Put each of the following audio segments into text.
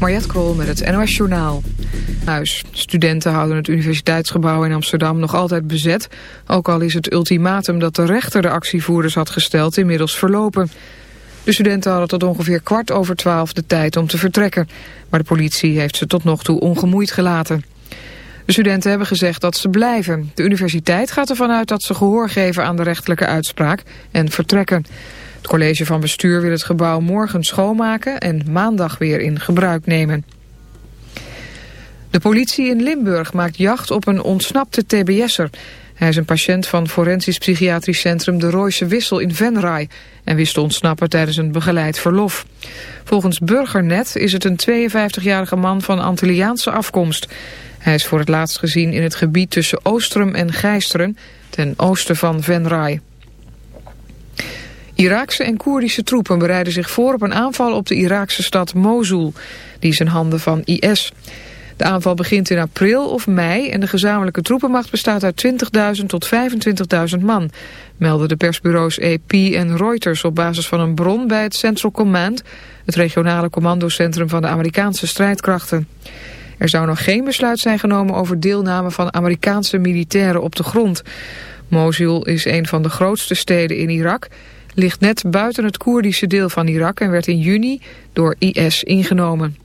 Mariette Krol met het NOS Journaal. Huis. Studenten houden het universiteitsgebouw in Amsterdam nog altijd bezet... ook al is het ultimatum dat de rechter de actievoerders had gesteld inmiddels verlopen. De studenten hadden tot ongeveer kwart over twaalf de tijd om te vertrekken... maar de politie heeft ze tot nog toe ongemoeid gelaten. De studenten hebben gezegd dat ze blijven. De universiteit gaat ervan uit dat ze gehoor geven aan de rechtelijke uitspraak en vertrekken. Het college van bestuur wil het gebouw morgen schoonmaken en maandag weer in gebruik nemen. De politie in Limburg maakt jacht op een ontsnapte tbs'er. Hij is een patiënt van forensisch psychiatrisch centrum De Royse Wissel in Venray... en wist te ontsnappen tijdens een begeleid verlof. Volgens Burgernet is het een 52-jarige man van Antilliaanse afkomst. Hij is voor het laatst gezien in het gebied tussen Oostrum en Gijsteren... ten oosten van Venray. Iraakse en Koerdische troepen bereiden zich voor op een aanval op de Iraakse stad Mosul. Die is in handen van IS. De aanval begint in april of mei en de gezamenlijke troepenmacht bestaat uit 20.000 tot 25.000 man, melden de persbureaus AP en Reuters op basis van een bron bij het Central Command, het regionale commandocentrum van de Amerikaanse strijdkrachten. Er zou nog geen besluit zijn genomen over deelname van Amerikaanse militairen op de grond. Mosul is een van de grootste steden in Irak ligt net buiten het Koerdische deel van Irak en werd in juni door IS ingenomen.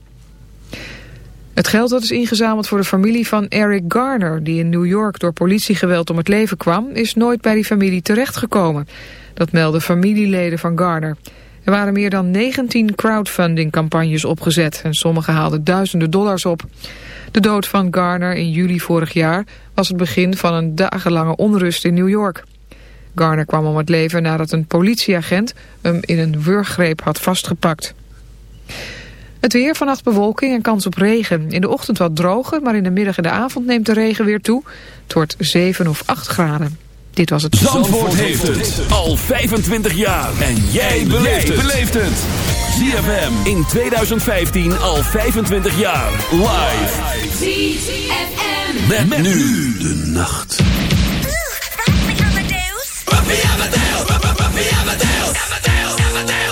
Het geld dat is ingezameld voor de familie van Eric Garner... die in New York door politiegeweld om het leven kwam... is nooit bij die familie terechtgekomen. Dat melden familieleden van Garner. Er waren meer dan 19 crowdfunding-campagnes opgezet... en sommige haalden duizenden dollars op. De dood van Garner in juli vorig jaar... was het begin van een dagenlange onrust in New York. Garner kwam om het leven nadat een politieagent hem in een wurggreep had vastgepakt. Het weer, vannacht bewolking en kans op regen. In de ochtend wat droger, maar in de middag en de avond neemt de regen weer toe. Het wordt 7 of 8 graden. Dit was het... Zandvoort, heeft het al 25 jaar. En jij beleeft het. ZFM in 2015 al 25 jaar. Live. ZFM. Met, nu de nacht. Amadeus, Amadeus, Amadeus, Amadeus, Amadeus.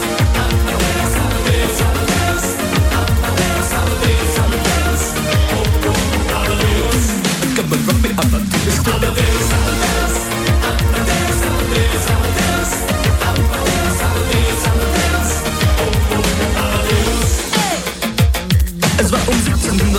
but rub it up until it's Amadeus, Amadeus, Amadeus, Amadeus, Amadeus, Amadeus, Amadeus, Amadeus, oh, oh, Amadeus. Es war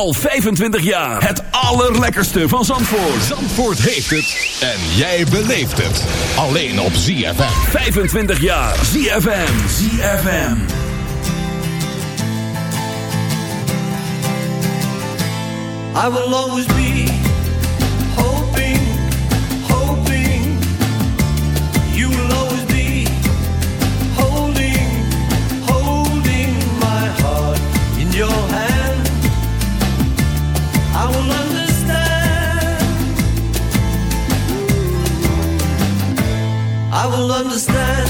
Al 25 jaar. Het allerlekkerste van Zandvoort. Zandvoort heeft het. En jij beleeft het. Alleen op ZFM. 25 jaar. ZFM. ZFM. I will always be... I will understand.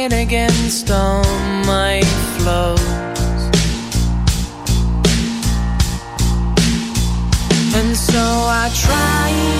rain against all my flows. And so I try.